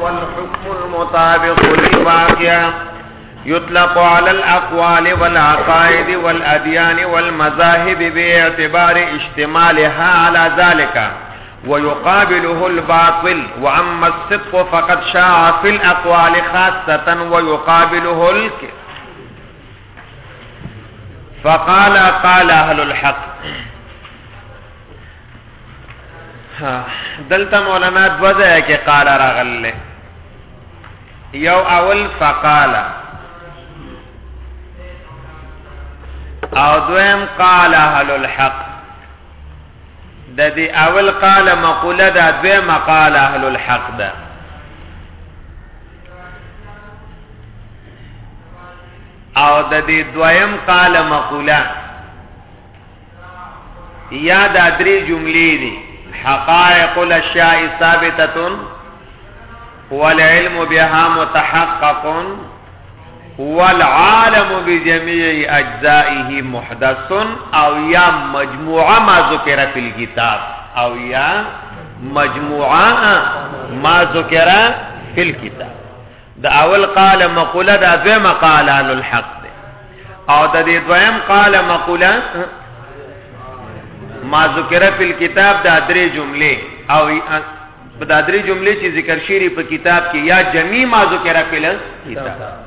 والحكم المطابق للواقع يطلق على الأقوال والعقائد والأديان والمذاهب باعتبار اشتمالها على ذلك ويقابله الباطل وأما الصدق فقد شاع في الأقوال خاصة ويقابله الك فقال قال أهل الحق دلته مولانا دو ځای کې قال راغله یو اول فقال او دویم قال اهل الحق د دې اول قال مقوله ده دویم قال اهل الحق ده او د دې دویم قال مقوله یا دا درې جملې دي حقائق الاشیاء ثابتتون والعلم بها متحقق والعالم بجميع اجزائه محدث او يا مجموعه ما ذكر في الكتاب او يا مجموعه ما ذكر في الكتاب د اول قال مقوله دا دویم قال عن الحق ده او د دې دویم قال مقوله ما ذکر فی الكتاب دا درې جملې او دا درې جملې چې ذکر شری په کتاب کې یا جمی ما ذکر فی الکتاب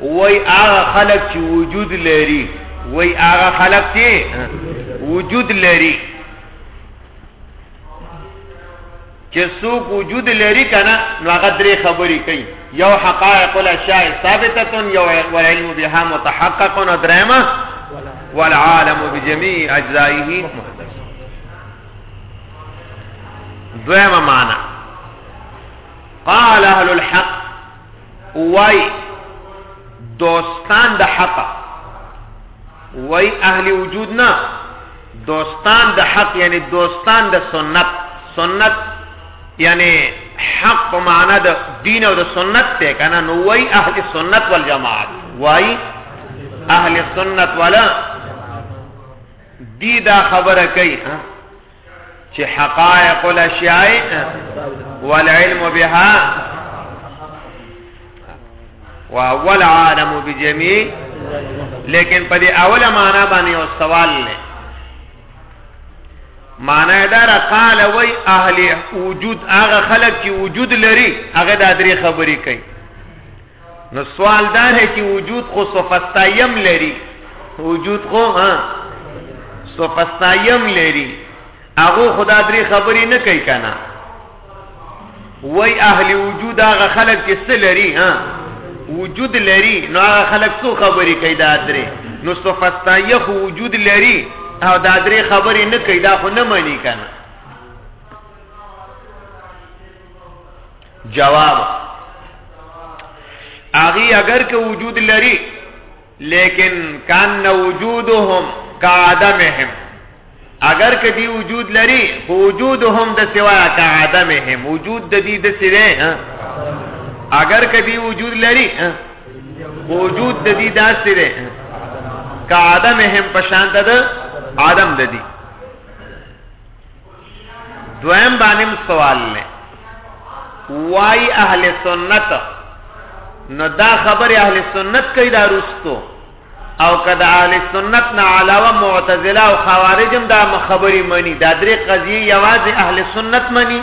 وای هغه خلک چې وجود لري وای هغه خلک چې وجود لري چې څوک وجود لري کنه نو هغه درې خبرې کوي یو حقائق الاشیاء ثابته یو والعلم بها متحقق او درما والعالم بجميع اجزائه محدث دویمه معنا قال اهل الحق وای دوستان د حق وای اهل وجود نه دوستان د حق یعنی دوستان د سنت سنت یعنی حق په معنا د دین او د سنت ته کنه نو وای اهل سنت والجماعت وای اهل سنت ولا دی دا خبره کوي چې حقائق الاشیاء والعلم بها واول عالم بجميع لیکن په دې اوله معنا باندې او سوال نه معنا دا را قال وای اهل وجود هغه خلک چې وجود لري هغه د درې خبرې کوي نو سوال دا دی چې وجود خو صفستایم لري وجود خو ها صفستایم لري هغه خدا درې خبرې نه کوي کنه وای اهل وجود هغه خلک چې څه لري ها وجود لري نو هغه خلک څو خبرې کوي دا درې نو صفستایه خو وجود لري او دا درې خبرې نه کوي دا خو نه مانی کنه جواب اغي اگر که وجود لري لیکن کان وجودهم کعدمهم اگر که دی وجود لري خو وجودهم د سوا کعدمهم وجود د دې د سره اگر که دی وجود لري وجود د دې د سره کعدمهم پشان د عدم د دې دویم بانم سوال نه وای اهل سنت نو دا خبر اهل سنت کوي دا رستو او کدا اهل سنت نه علاوه معتزله او خوارج هم دا خبري مني دا درې قضیه یوازې اهل سنت مني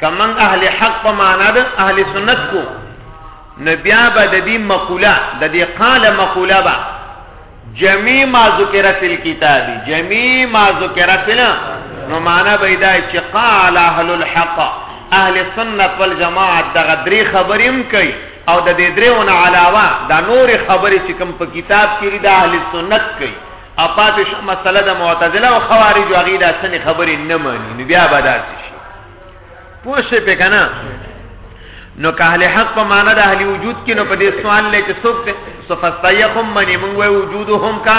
که من اهل حق په معنا ده اهل سنت کو نو بیا به د دې مقوله د دې قال مقوله به جميع ما ذکر فی الكتاب جميع ما ذکر فی نو معنا به دا چې قال اهل الحق اهل سنت والجماعت د غدری خبریم کوي او د دې دریو نه علاوه دا نور خبرې چې کوم په کتاب کې د اهل سنت کوي اپاتش مسله د معتزله او خوارج او غیره سن خبرې نه مانی نو بیا به داسې پوه شئ په کنه نو که اهل حق په معنا د اهل وجود کې نو په دې سوال لې چې څوک دې صفستایهم منی مونږ وای وجودهم کا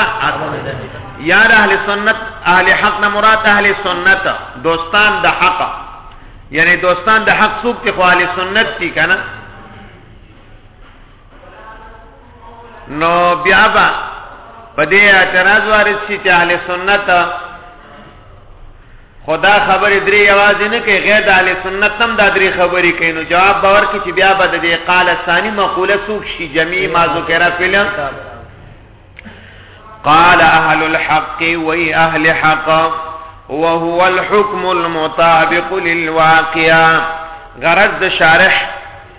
یا اهل سنت اهل حق نه مراد اهل سنت دوستان د حق یعنی دوستان د حق څوک ته خو اهل سنت دي کنه نو بیا با په دې اعتراض وارد شي چې اهل سنت خدا خبرې درې یوازې نه کوي غیر د اهل سنت هم دا درې خبرې کوي نو جواب باور کې چې بیا به د دې قال ثانی مقوله سوق شي جميع ما ذکر فل قال اهل الحق وي اهل حق وهو الحكم المطابق للواقع غرض شارح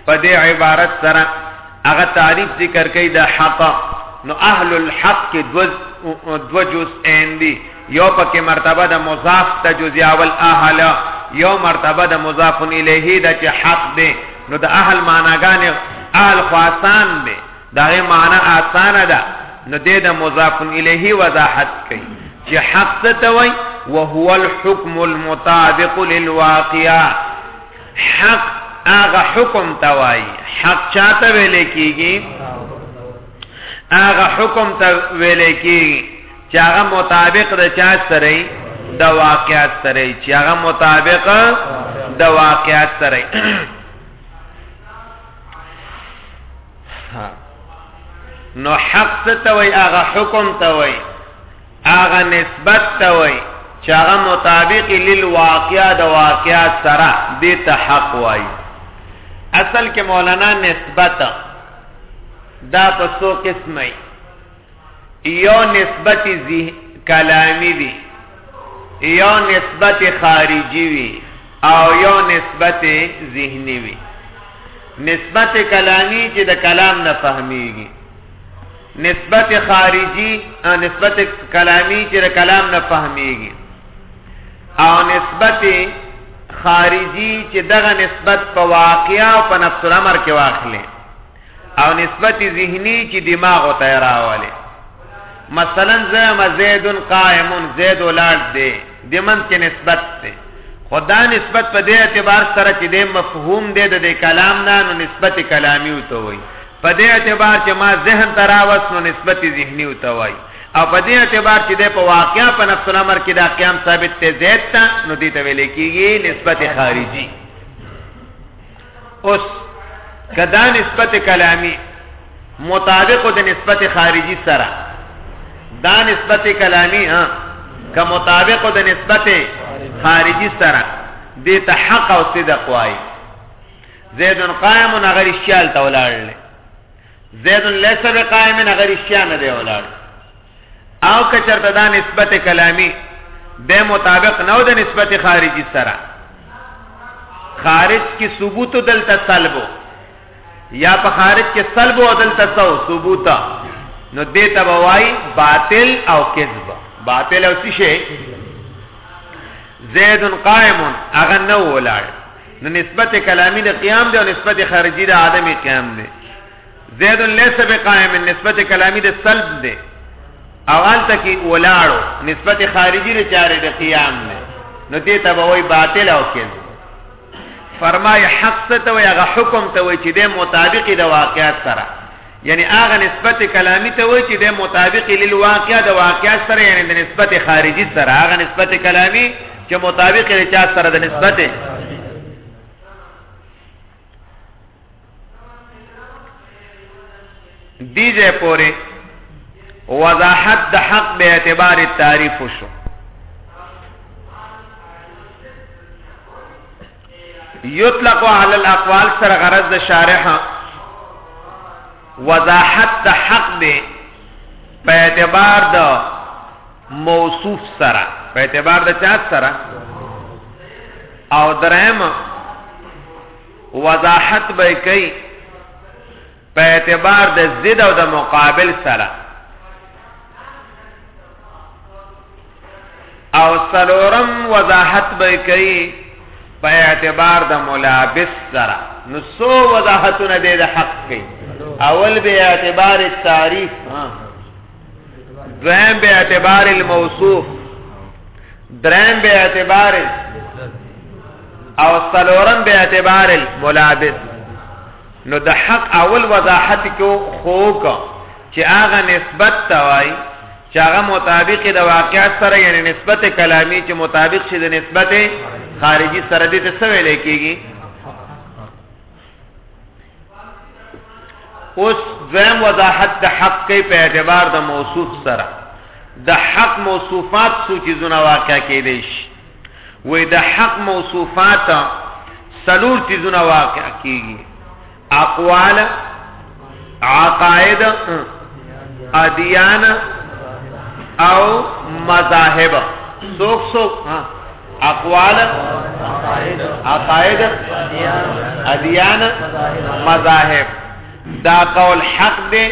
په دې عبارت سره هغه تعریف ذکر کوي د حق نو اهل الحق کې دو دو جز اندي یو پکې مرتبه د مضاف ته جز اول اهل یو مرتبه د مضاف الیه د چې حق دی نو د اهل معناګان اهل خاصان دی دا غي معنا آسانه ده نو دې د مضاف الیه وضاحت کوي چې حق څه ته وای وهو الحكم المطابق للواقع حق هغه حکم ته وای حق چاته ویل کیږي هغه حکم ته ویل کیږي چې هغه مطابق د چا سره د واقعیت سره چې هغه مطابق د واقعیت سره نو حق ته وای هغه حکم ته وای هغه نسبت ته وای چې هغه مطابق للواقعا د واقعا سره د ته حق وای اصل کې مولانا نسبت دا په څو قسمه یو نسبت ذهن کلامی دی یو نسبت خارجی وی او یو نسبت ذهنی وی نسبت کلامی چې د کلام نه فهميږي نسبت خارجي نسبت کلامی چې د کلام نه فهميږي او نسبت خارجي چې دغه نسبت په واقع او په نفس الامر کې واخلې او نسبت ذهني چې دماغ او ته راواله مثلا زم زید قائم زید ولاد دی د من کې نسبت دی خدا نسبت په دې اعتبار سره چې د مفهوم دی د کلام نه نو نسبت کلامی وته وي په دې اعتبار چې ما ذهن ته راوست نو نسبت ذهني ورته وایي او په دې اعتبار چې د په واقعیا په نفس الامر کې دا قیام ثابت ته زید ته نو دې ته ویل کېږي نسبت خارجي اوس کدا نسبت کلامی مطابق د نسبت خارجي سره دا نسبت کلامی ها که مطابق د نسبت خارجي سره دې ته حق او صدق وایي زید قائم هغه رښتیا ته ولاړل زید ليس بقائم هغه رښتیا نه دی ولاړ او که چرته دا نسبت کلامی د مطابق نو د نسبت خارجي سره خارج کې ثبوت دلته سلبو یا په خارج کې سلب او عدل تسو ثبوت نو دې ته وای باطل او کذب باطل او څه شي زید قائم اغه نو ولاړ نو نسبت کلامی د قیام دی او نسبت خارجی د عدم قیام دی زید ليس بقائم نسبت کلامی د سلب دی او الته کې ولاړو نسبت خارجی د چاره د قیام دی نو دې ته به وای باطل او کېد فرمای حق ته وای هغه حکم ته وای چې د مطابق د واقعیت سره یعنی هغه نسبت کلامی ته وای چې د مطابق للواقع د واقع سره یعنی د نسبت خارجي سره هغه نسبت کلامی چې مطابق لري چا سره د نسبت دیجه پوری وضاحت د حق به اعتبار تعریف شو یطلق علی الاقوال سره غرض د شارح وضاحت د حق دی په اعتبار د موصوف سره په اعتبار د چا سره او درهم وضاحت به کوي په اعتبار د ضد او د مقابل سره او سلورم وضاحت به کوي په اعتبار د ملابس سره نو سو وضاحتونه به د حق کوي اول به اعتبار التعریف دویم به اعتبار الموصوف دریم به اعتبار او سلورم به اعتبار الملابس نو د حق اول وضاحت کو خو کو چې هغه نسبت توای چې هغه مطابق د واقعیت سره یعنی نسبت کلامی چې مطابق شي د نسبت خارجي سره دې ته څه ویل کېږي اوس دویم وضاحت د حق کې په اعتبار د موصوف سره د حق موصوفات سوچي زونه واقع کېدې شي وی د حق موصوفات سلور تیزونه واقع کیږي اقوال عقائد ادیان او مذاهب سوک سوک اقوال عقائد ادیان مذاهب دا قول حق دی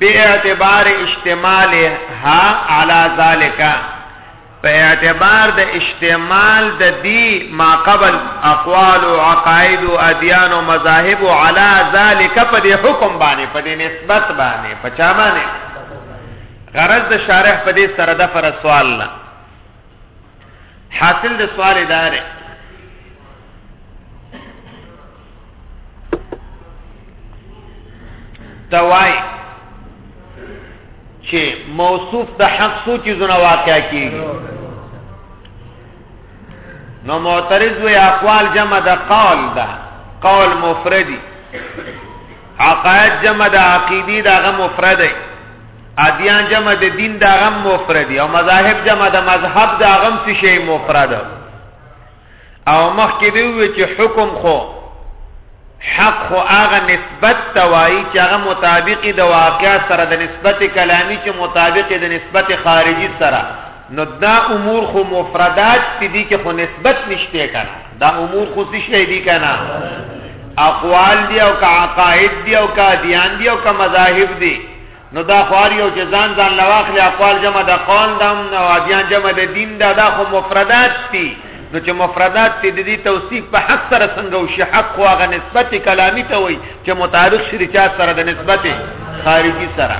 به اعتبار استعمال ها علی ذالک په اعتبار د استعمال د دی ما قبل اقوال او عقاید او ادیان او مذاهب او علا ذالک په دې حکم باندې په دې نسبت باندې په چا باندې غرض د شارح په دې سره د فر سوال نه حاصل د سوال اداره توای چې موصوف د حق سوچي زونه واقع کیږي نو معترض وی اقوال جمع د قول ده قول مفردی عقائد جمع د عقیدی دغه مفردی ادیان جمع د دین دغه مفردی او مذاهب جمع د مذهب دغه څه شی مفرده او مخکې دی وی چې حکم خو حق خو هغه نسبت توای چې هغه مطابقي د واقع سره د نسبت کلامی چې مطابق د نسبت خارجي سره نو دا امور خو مفردات دي چې خو نسبت نشته کنه دا امور خو څه دي کنه اقوال دی او کا عقاید دی او کا دیان دی او کا مذاهب دی نو دا خو هر یو چې ځان ځان له واخلي اقوال جمع د قول ده او ادیان جمع د دین ده دا خو مفردات دي نو چې مفردات دي د دې توصیف په حق سره څنګه او شي حق خو هغه نسبت کلامی ته وایي چې مطابق شي چا سره د نسبت خارجي سره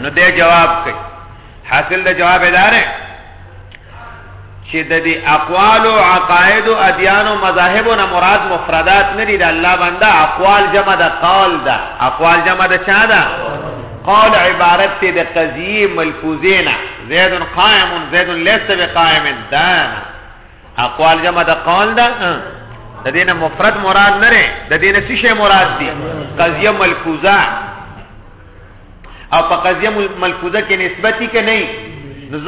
نو دې جواب کوي حاصل د جواب اداره چې د دې اقوال او عقاید او ادیان او مذاهب نه مراد مفردات نه دي د الله بنده اقوال جمع د قول ده اقوال جمع د چا ده قول عبارت ته د قضیه ملفوظینا زید قائم زید ليس بقائم دان اقوال جمع د قول ده د دینه مفرد مراد نه ده د دینه څه شی مراد دي قضیه ملفوظه او په قضیه ملفوظه کې نسبتي کې نه نو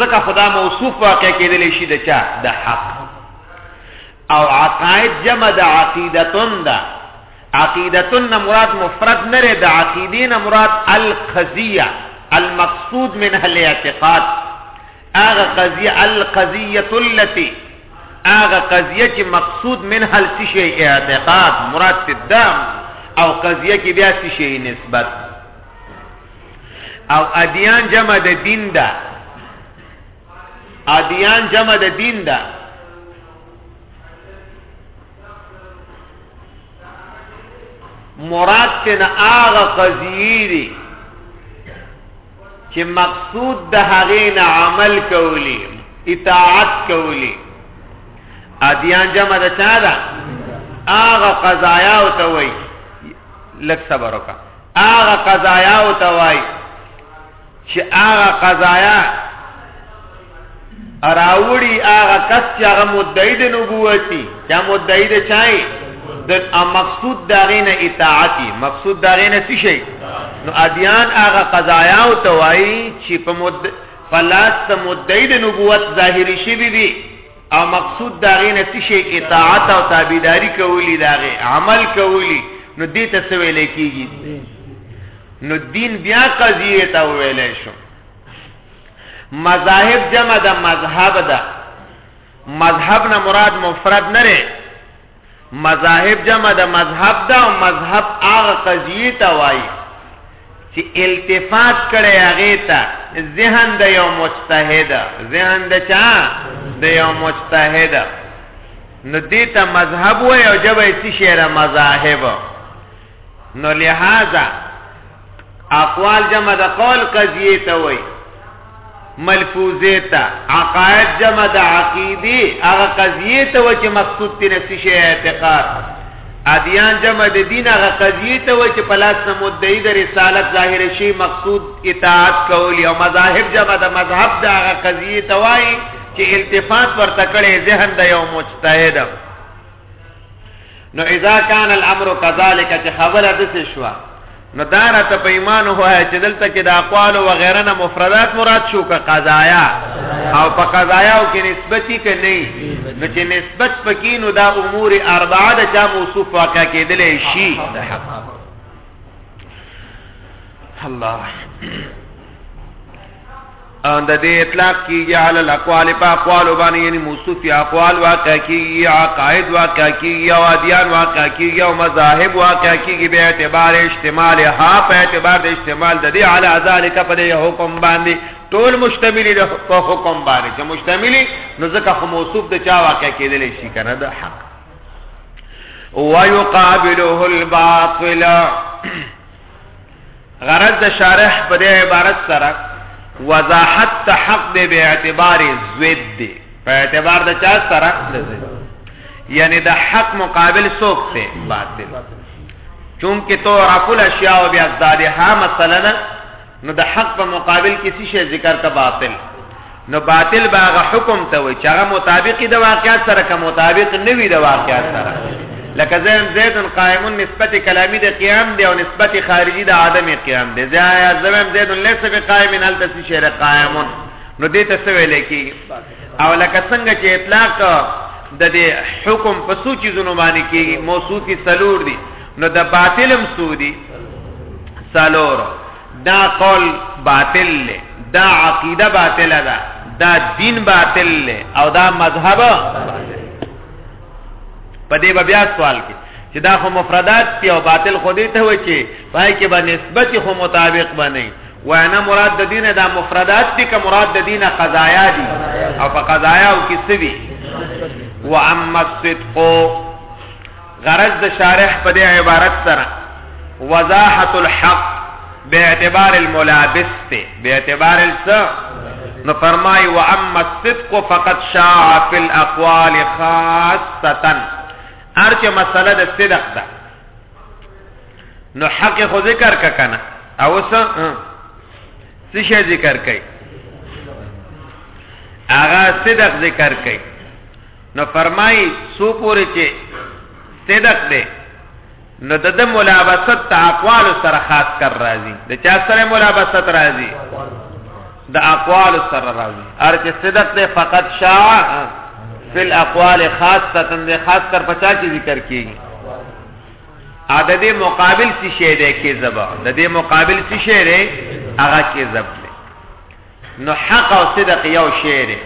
ځکه خدا موصوف واقع کېدل شي د چا د حق او عقائد جمع د عقیدتون ده عقیدتون نه مراد مفرد نه ده د عقیدې نه مراد القضیه المقصود منها الاعتقاد هغه قضیه القضیه التي هغه قضیه چې مقصود منها څه شی اعتقاد مراد ته دام او قضیه کې بیا څه شی نسبت او ادیان جمع د دین ده ادیان جمع د دین ده مراد تن آغا قضیه دی چې مقصود د هغې نه عمل کولی اطاعت کولی ادیان جمع د چا ده هغه قضایا او ته وای لک صبر وکا هغه قضایا او ته وای چې هغه قضایا اراوړي هغه کس چې هغه مدعي د نبوتي یا مدعي د چای د مقصود داغه نه اطاعتي مقصود داغه نه څه شي نو ادیان هغه قضایا او توای چې په مد فلاس ته مدعي د نبوت ظاهري شي بي بي او مقصود داغه نه څه شي اطاعت او تابعداري کولی داغه عمل کولی نو دې ته څه ویل کیږي نو دین بیا قضیه ته ویل شو مذاهب جمع د مذهب ده مذهب نه مراد مفرد نه لري مذاهب جمع د مذهب ده او مذهب هغه قضیه ته وایي چې التفات کړي هغه ته ذهن د یو مجتهد ذهن د چا د یو مجتهد نو دې ته مذهب وایي او جبه یې شعر مذاهب نو لہذا اقوال جمع د قول قضیه ته وای ملفوظه ته عقاید جمع د عقیدی هغه قضیه ته وای چې مقصود تی نفسي شی اعتقاد ادیان جمع د دین هغه قضیه ته وای چې پلاس نه مدعی د رسالت ظاهر شی مقصود اطاعت کول او مذاهب جمع د مذهب د هغه قضیه ته وای چې التفات ورته کړي ذهن د یو مجتهد نو اذا كان الامر كذلك چې خبره د څه شو نو دارا ته په ایمان هوا چې دلته کې د اقوال او غیره نه مفردات مراد شو که قضایا او په قضایا او کې نسبتي کې نه نو چې نسبت پکې نو دا امور اربعه د چا موصوف واقع کېدل شي الله د دې اطلاق کیږي علی الاقوال په اقوال باندې یعنی موصوف یا اقوال واقع کیږي عقاید واقع کیږي او ادیان واقع کیږي او مذاهب واقع کیږي به اعتبار استعمال ها په اعتبار د استعمال د دې علی ذالک په دې حکم باندې ټول مشتمل د په حکم باندې چې مشتمل نو ځکه خو موصوف د چا واقع کېدل شي کنه د حق ويقابله الباطل غرض د شارح په دې عبارت سره وضاحت ته حق دی به اعتبار زوید دی په اعتبار د چا سره یعنی د حق مقابل سوک ته باطل چونکه تو رفل اشیاء و بیازدادها مثلا نو د حق په مقابل کسی شی ذکر کا باطل نو باطل باغ حکم ته وي چې هغه مطابق د واقعیت سره که مطابق نه وي د واقعیت سره لکه زین زید قائم نسبت کلامی د قیام دی او نسبت خارجی د عدم قیام دی زیا زویم زید ليس بقائم هل تسی شعر قائم نو دې ته څه ویل کی او لکه څنګه چې اطلاق د دې حکم په څو چیزونو باندې کیږي موصوفی سلور دي نو د باطلم سودی سلور دا قول باطل لے دا عقیده باطل دا دا دین باطل لے او دا مذہب پا دے با بیا سوال کی چې دا خو مفردات دی او باطل خو دې ته وای چې پای کې به نسبت خو مطابق باندې وانا مراد د دینه دا مفردات دي که مراد د دینه قضایا دي او په قضایا او کې سوي واما الصدق غرض د شارح په دې عبارت سره وضاحت الحق به اعتبار الملابس ته به اعتبار الس نو فرمای و اما الصدق فقد شاع في الاقوال خاصه ارچه مسله د صدق ده نو حق خو ذکر کا کنه او څه څه شی ذکر کای هغه صدق ذکر کای نو فرمایي سو پورې چې صدق دی نو د د ملابست ته اقوال سره خاص کر راځي د چا سره ملابست راځي د اقوال سره راځي ار چې صدق دی فقط شاع فی الاقوال خاصه تند خاص کر پچا کی ذکر کیږي عدد مقابل سی شی دی کی زبا د دې مقابل سی شی دی هغه کی زب نو حق او صدق یو شی دی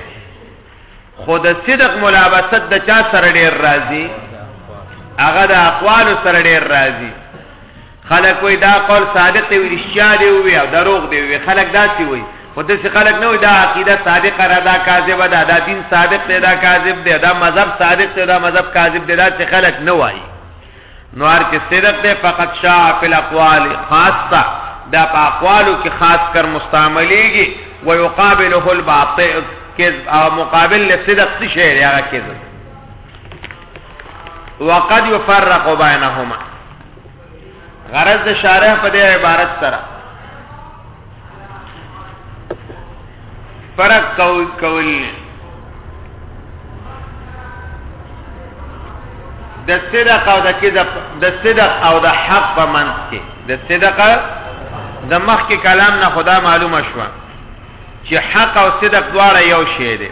خو د صدق ملابست د چا سره ډیر راځي هغه د اقوال سره ډیر راځي خلک وای دا قول صادق دی رښتیا دی وی او دروغ دی وی خلک داسي وای خو د څه خلک نه وای دا عقیده صادق را دا کاذب ده دا دین صادق دی دا کاذب دی دا مذهب صادق دی دا مذهب کاذب دی دا څه خلک نه وای نو هر چې صدق دی فقط شاع فی الاقوال خاصه دا په اقوالو کې خاص کر مستعملیږي ويقابله الباطل کذب او مقابل لصدق څه شی دی هغه کذب وقد يفرق بينهما غرض د شارح په دې عبارت سره فرق کول کول د صدق او د کذب د صدق او د حق په منځ کې د صدق د مخ کې کلام نه خدا معلومه شو چې حق او صدق دواړه یو شی دي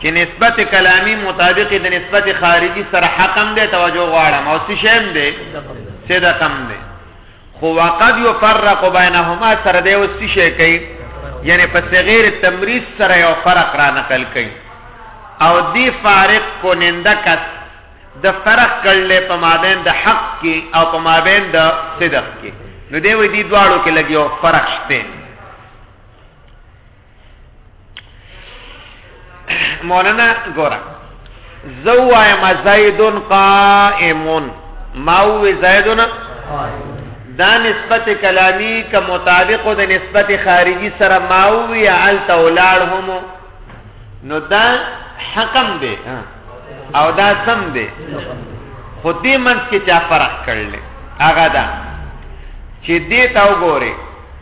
چې نسبت کلامی مطابق د نسبت خارجي سره حق هم دی توجه غواړم او څه شی هم دی صدق هم دی خو وقد يفرق بينهما سره دی اوس څه شي کوي یعنی په صغیر تمریز سره یو فرق را نقل کوي او دی فارق کو نندکس د فرق کړل په مابین د حق کې او په مابین د صدق کې نو دی وې دی دواړو کې لګیو فرق شته مولانا ګورا زو وایم زیدون قائمون ما هو زیدون دا نسبت کلامی که مطابق د نسبت خارجی سره ما هو یا ال تولاړ هم نو دا حکم دی او دا سم دی خو دې منځ کې چا فرق کړل هغه دا چې دې تا وګوره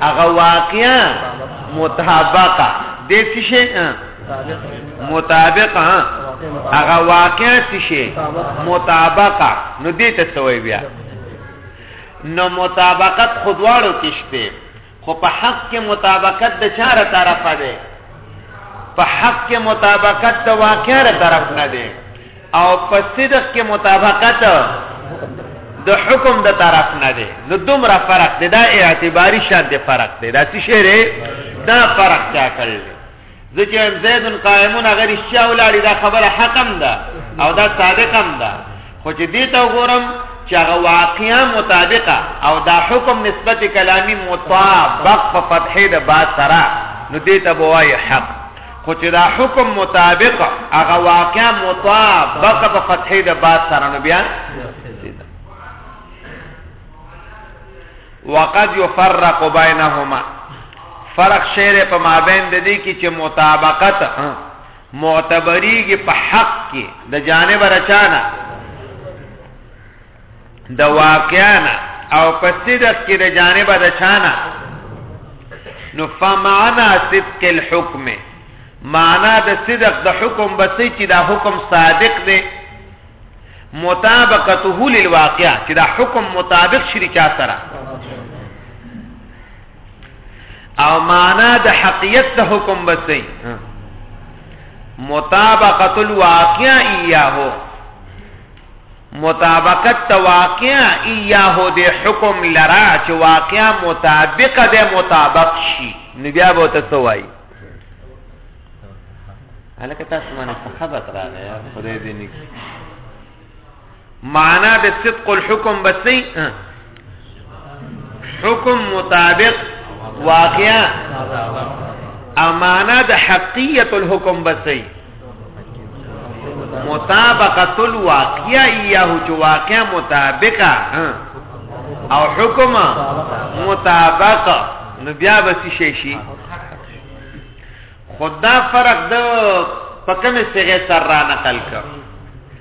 هغه واقعا مطابقه د څه شي مطابقه هغه واقعا څه شي مطابقه نو دې ته سوې بیا نو مطابقت خودواړو کې شته خو په حق کې مطابقت د چاره طرفه ده په حق کې مطابقت د واقعا طرف نه ده او په صدق کې مطابقت د حکم د طرف نه دی نو دومره فرق دی دا اعتباری شان دی فرق دی دا څه شی دی دا فرق چا کړل ځکه زید قائمون غیر شیا ولاړی دا خبره حقم ده او دا صادقم ده خو چې دې ته وګورم چې هغه واقعیا مطابقه او دا حکم نسبت کلامی مطابق په فتحې د با سره نو دې ته بوای حق خو چې دا حکم مطابق هغه واقعا مطابق په فتحې د بعد سره نو بیا وقد يفرق بينهما فرق شعر په مابین د دې کې چې مطابقت معتبريږي په حق کې د جانب رچانا د واقعانا او په صدق کې د جانب د چانا نو فمعنا صدق الحكم معنا د صدق د حکم بسې چې دا حکم صادق دی مطابقته للواقع چې دا حکم مطابق شری چا سره او معنا د حقیقت د حکم بسې مطابقت الواقع ایاهو مطابقت ته واقعا ایاه د حکم لرا چې واقعا مطابق د مطابق شي نو بیا به ته سوای هلکه تاسو باندې څه خبرت راغی خدای دې نیک معنا د صدق الحكم بسې حکم مطابق واقعا امانه د حقیت الحکم بسې مطابقت الواقعه ایه چې واقعا مطابقه او حکم مطابقه نو بیا به شي شي خدا فرق د پکمه سره سره نقل کړ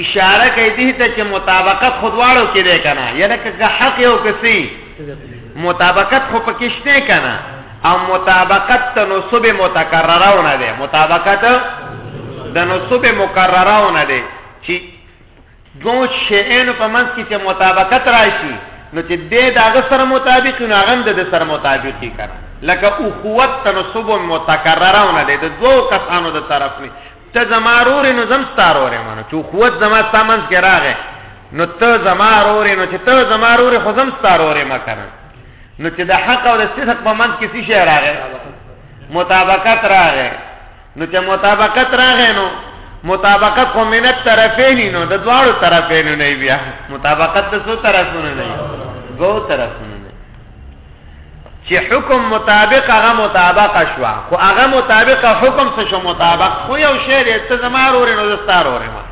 اشاره کوي دې ته چې مطابقت خودواړو کې ده کنه یعنی که حق یو کسي مطابقت خو پکې شته کنه او مطابقت تنصب متکررونه ده مطابقت د نصب مکررونه ده چې دوو شیانو په منځ کې چې مطابقت راشي نو چې دې د هغه سره مطابق نو هغه د دې سره مطابق کی کړه لکه اخوت تنصب متکرره نه ده د دوو کسانو د طرف نه ته زمارور نو زم ستارور منو چې اخوت زما سامنځ کې راغې نو ته زمارور نو چې ته زمارور خو زم ستارور ما کړه نو چې د حق او د صدق په منځ کې څه شی راغې مطابقت راغې نو چې مطابقت راغې نو مطابقت خو من الطرفین نو د دواړو طرفین نه بیا مطابقت د څو طرفونو نه دو طرفونو نه چې حکم مطابق هغه مطابق شوا خو هغه مطابق حکم څه شو مطابق خو یو شی دی ته زما ورور نو زستار ورور ما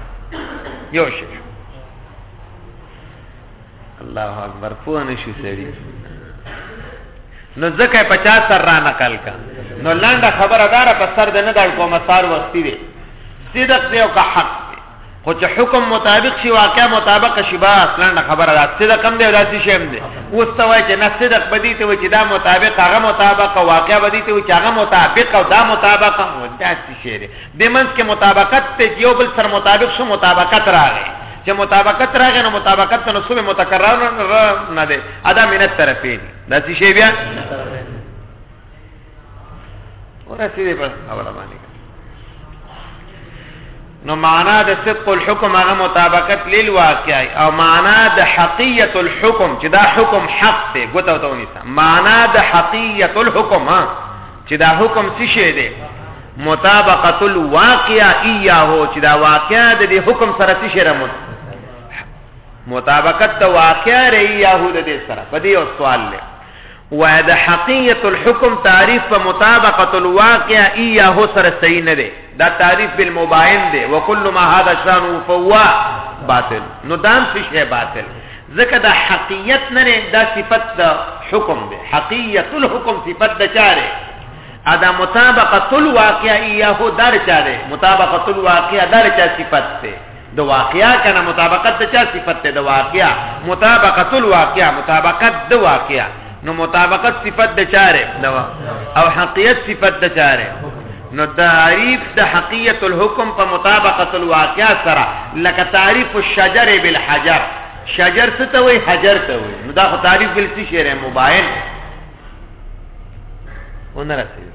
یو شی الله اکبر پوه نشي سړي نو ځکه په چا سر را نقل کا نو لنډه خبره دار په سر د نه دړ کومه سار وختی دی صدق دی او که حق دی خو چې حکم مطابق شي واقع مطابق شي با لنډه خبره ده صدق هم دی راځي شي هم دی اوس ته وای چې نه صدق بدی ته وای چې دا مطابق هغه مطابق او واقع بدی ته وای چې هغه مطابق او دا مطابق هم دا څه شي دی د منځ کې مطابقت ته یو بل سره مطابق شو مطابقت راغی چې مطابقت راغی نو مطابقت ته نسبه متکرر نه ده ادا من الطرفین دا څه شی بیا ورسې دې په اوله باندې نو معنا د صدق الحكم هغه مطابقت للواقع او معنا د حقیقت الحكم چې دا حکم حق دی ګوتو ته ونیسه معنا د حقیقت الحكم چې دا حکم څه شی دی مطابقه الواقع ایاه چې دا واقعا د دې حکم سره څه شی رموت مطابقت ته واقع رہی یاهود دې سره په دې او سوال له وای د حقیقت الحکم تعریف په مطابقت الواقع ایه سره صحیح نه دی دا تعریف بالمباین دی وکل ما هذا شان فوا باطل نو دام څه شی باطل ځکه دا حقیت نه دی دا صفت د حکم دی حقیت الحکم صفت د چا دی ادا مطابقت الواقع ایه در چا دی مطابقت الواقع در چا صفت دی د واقعا کنه مطابقت د چا صفت دی د واقعا مطابقت الواقع مطابقت د واقعا نو مطابقت صفت د چاره دوا او حقیقت صفت د چاره نو تعریف د حقیقت الحکم په مطابقت الواقع سره لکه تعریف الشجر بالحجر شجر څه ته وای حجر ته وای نو دا خو تعریف بل څه شی مباین ونرسي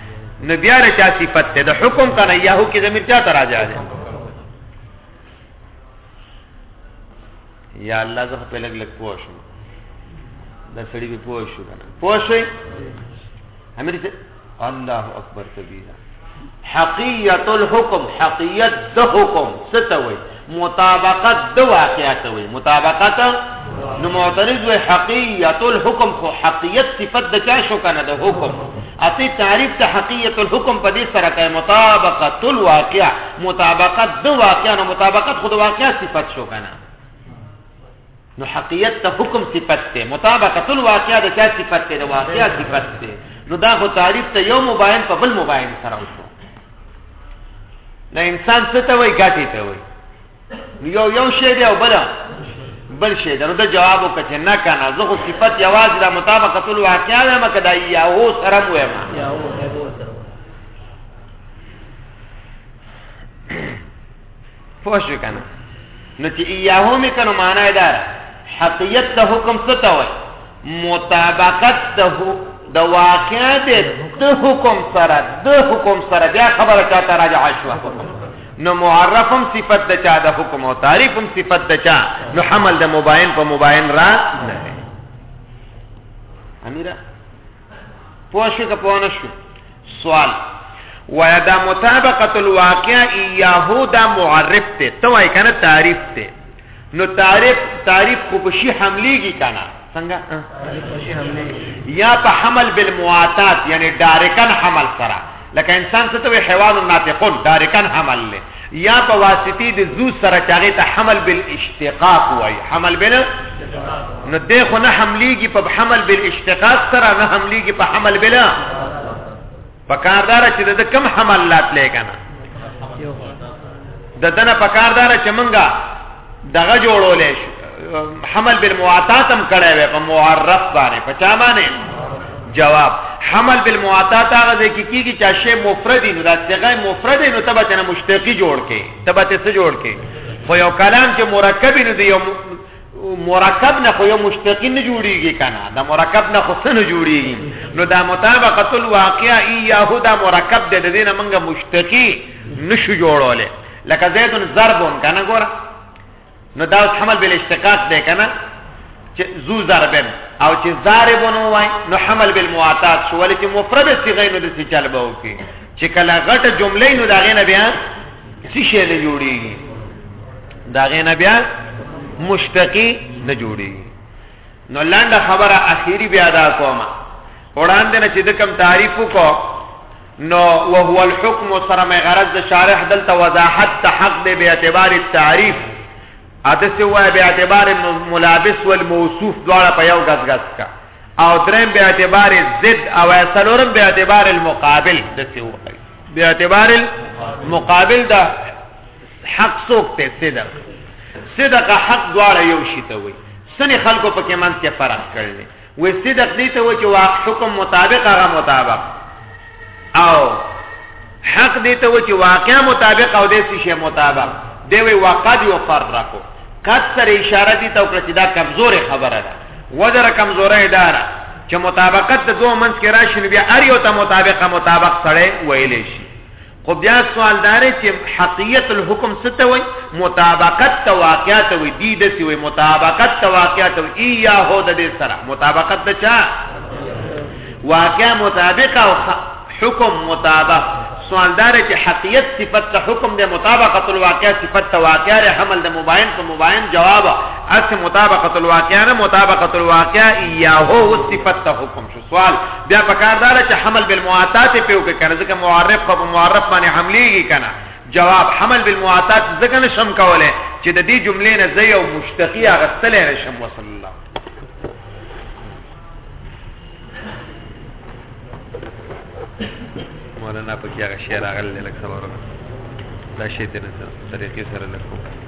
نو بیا له چا صفت ته د حکم کنه یاهو کې زمير چا ته راځي ده یا الله زه په لګ لګ پوه شم دا سړی به پوه شو کنه پوه شئ امیر ته الله اکبر کبیره حقیت الحکم حقیت د حکم ستوي مطابقت د واقعیت وي مطابقت نو معترض وي حقیقت الحكم خو حقیقت صفت د چا شو کنه د حکم اسی تعریف ته حقیقت الحكم په دې سره کوي مطابقت الواقع مطابقت د واقع نه مطابقت خو د واقع صفت شو کنه نو حقیت ته حکم صفت ته مطابقت الواقع د چا صفت ته د واقع صفت ته نو دا خو تعریف ته یو مباین په بل مباین سره وشو نه انسان څه ته وای ګاټی ته وای یو یو شی دی او بل بل شی درو د جواب وکړ نه کنه زه خو صفت یواز د مطابقت الواقع وایم کدا یا هو سره وایم یا هو پوه شو کنه نو چې ایاهو مې کنو معنا یې دار حقیت د حکم څه ته وایي مطابقت د د واقع د د حکم سره د حکم سره بیا خبره چاته راجع شوه نو معرفم صفت د چا د حکم او تعریفم صفت د چا نو حمل د مباین په مباین را نه امیره پوه شو که پوه نه شو سوال ویا دا مطابقت الواقع ایاهو دا معرف ته ته وای کنه تعریف ته نو تعریف تعریف خو په شی حملېږي کنه څنګه یا په حمل بالمواتات یعنی ډایرکن حمل سره لکه انسان څه ته وي حیوان ناطقون دارکن حمل له یا په واسطي د زو سره چاغه ته حمل بالاشتقاق وای حمل بل نو ده خو نه حملېږي په حمل بالاشتقاق سره نه حملېږي په حمل بل په کاردار چې د کم حملات لګنه د دنه په کاردار چې منګه دغه جوړولې شو حمل بالمواتات هم کړه وې په معرف باندې په چا باندې جواب حمل بالمواتات هغه ځکه کیږي چې شی مفرد نو دا صيغه مفرد نو تبه ته مشتقي جوړ کې تبه ته څه جوړ کې خو یو کلام چې مرکب نه دی یو مرکب نه خو یو مشتقی نه جوړیږي کنه دا مرکب نه خو څنګه جوړیږي نو دا مطابقت الواقع ایه دا مرکب د دې نه منګه مشتقی نشو جوړولې لکه زید ضربون کنه ګوره نو دا اوس حمل بل اشتقاق دی کنه چې ذو ضربن او چې ضاربون وای نو حمل بل معاتات شو ولې چې مفرد صيغه نو د څه چل به وکي چې کله غټه جمله نو دا غینه بیا څه شی نه جوړیږي دا غینه بیا مشتقی نه جوړیږي نو لاندې خبره اخیری بیا دا کومه وړاندې نه چې د کم تعریف وکړو نو وهو الحكم سره مې غرض د شارح دلته وضاحت ته حق دی به اعتبار التعریف اته سی وای به اعتبار ملابس والموصوف دواړه په یو غز غز کا او درم به اعتبار ضد او سلورم به اعتبار المقابل د سی وای به اعتبار المقابل دا حق سوک ته صدق صدق حق دواړه یو شی ته وای سنې خلکو په کې منځ کې فرق کړل و صدق دې ته و چې وا حکم مطابق هغه مطابق او حق دې ته و چې واقع مطابق او دې شی مطابق دی وی وقد یفرقو قد سره اشاره دي ته وکړه چې دا کمزورې خبره ده وزره کمزورې اداره چې مطابقت د دوه منځ کې راشي بیا اړ یو ته مطابقه مطابق سره ویلې شي خو بیا سوال داره چې حقیت الحکم سته وي مطابقت ته واقعا ته وي دی د سی وي مطابقت ته واقعا ته وي یا هو د دې سره مطابقت د چا واقعا مطابق او حکم مطابق سوال داره چې حقیت صفت ته حکم د مطابقت الواقع صفت ته واقع ر حمل د مباین په مباین جواب اس مطابقت الواقع نه مطابقت الواقع یا هو صفت ته حکم شو سوال بیا پکار دا چې حمل بالمعاتات په وګه کنه ځکه معرف په معرف باندې حملېږي کنه جواب حمل بالمعاتات ځکه نشم کوله چې د دې جملې نه زې او مشتقي اغستلې نشم وصلی الله مولانا پکې هغه شعر اغل لکه سره دا شی ته نه طریقې سره لکه